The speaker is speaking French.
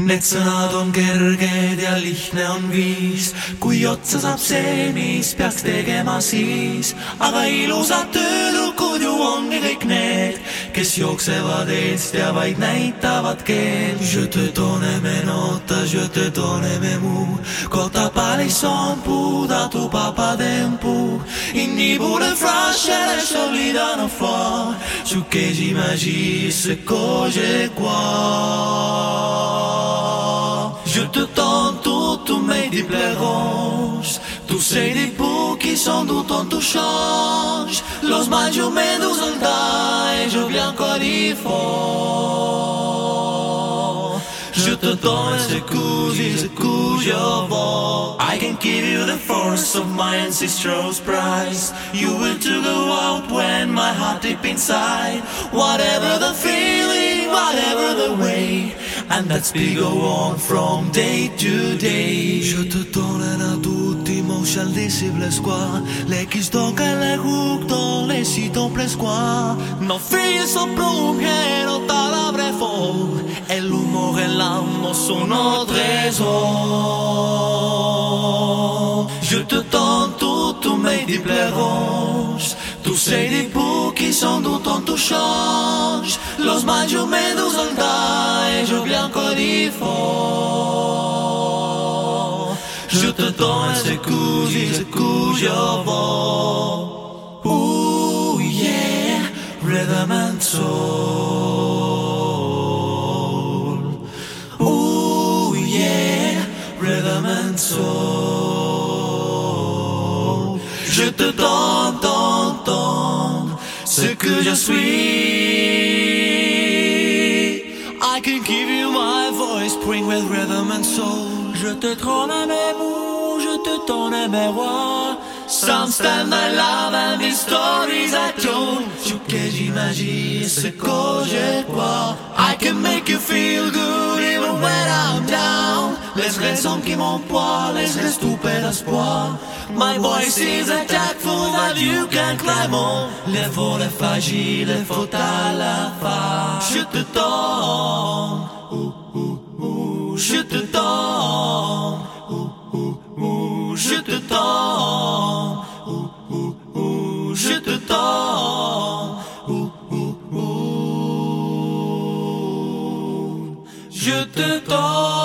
Need sõnad on kerged ja lihtne on viis, kui otsa saab see, mis peaks tegema siis. aga ilusad tüdrukud ju ongi kõik need, kes jooksevad eest ja vaid näitavad keelt. Je te donne mes notes, je te donne mes mots, quand ta parlé sans puda tu papa tempo. Inni pure frascere solidano fuori, su che ci magisse cose qua. Je te donne tout, tous mes diplerons Tous ces dépôts qui sans doute on tout change Los mangio menos et je viens encore y fort. Je te donne ce coup, ce coup je vaux I can give you the force of my ancestral prize. You will to go out when my heart deep inside. Whatever the feeling, whatever the way And that's big go on from day to day. Je te donne a tutti indicible square. Le qui stocca le dans les sites en plein square. No figli sopra che non t'alabre fort E l'umore e l'âme sono trésor Je te donne tout, tous mes diplerons Tous ces dipos qui sans doute on tout change Los et je viens encore y fort Je te donne ce coup, ce coup je vaux Ooh yeah, rhythm and soul. Ooh yeah, rhythm and soul. Je te donne, donne, donne ce que je suis can give you my voice, spring with rhythm and soul. Je te donne mes mots, je te donne mes rois. Some stand my love and these stories I told. Tu que j'imagine ce que je. I can make you feel good even when I'm down. Les raisons qui m'empoient, les stupides espoirs. My voice is a full that you can climb on. Les volets fragiles, les fautes à la fin. Je te Je te tends.